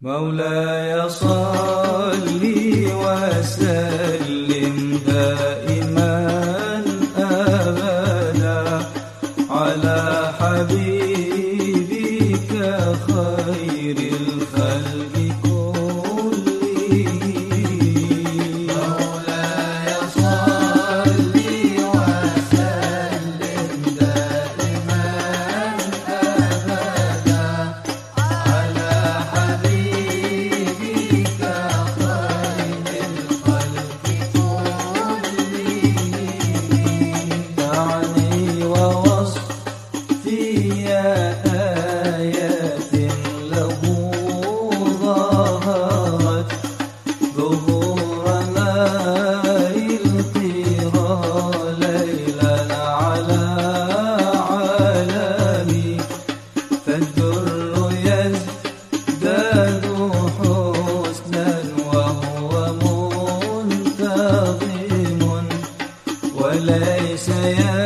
مولاي صل وسلم دائما أبدا على حبيبك خير الخلق وليس ينقص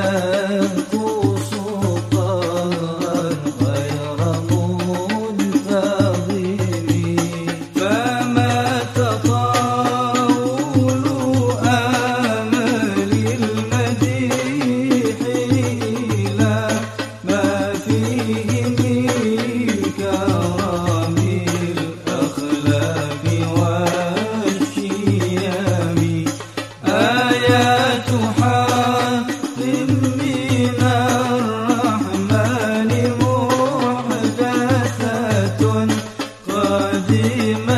Fatime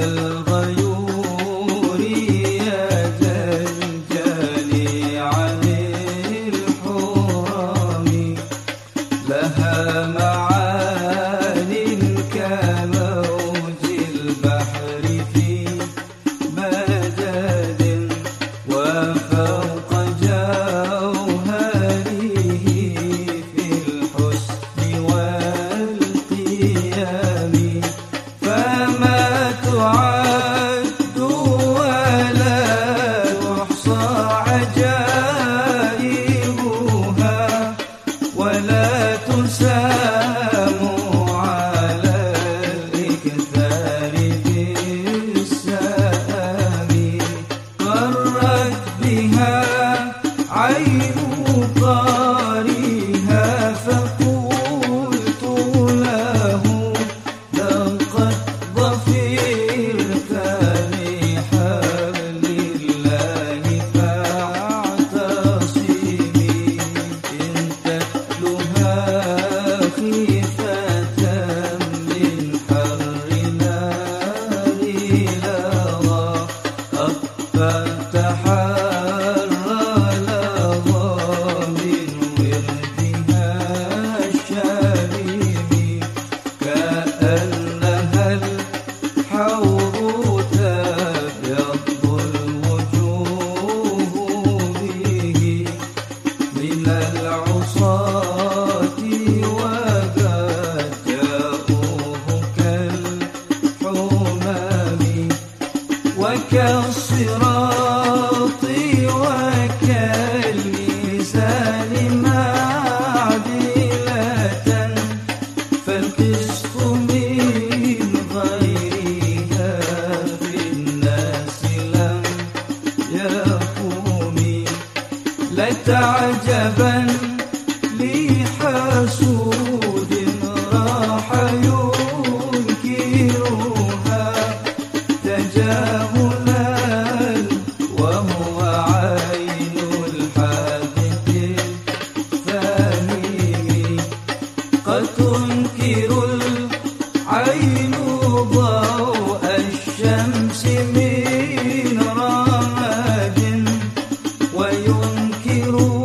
girl. لا تنسى. فتح Fumba. 一路。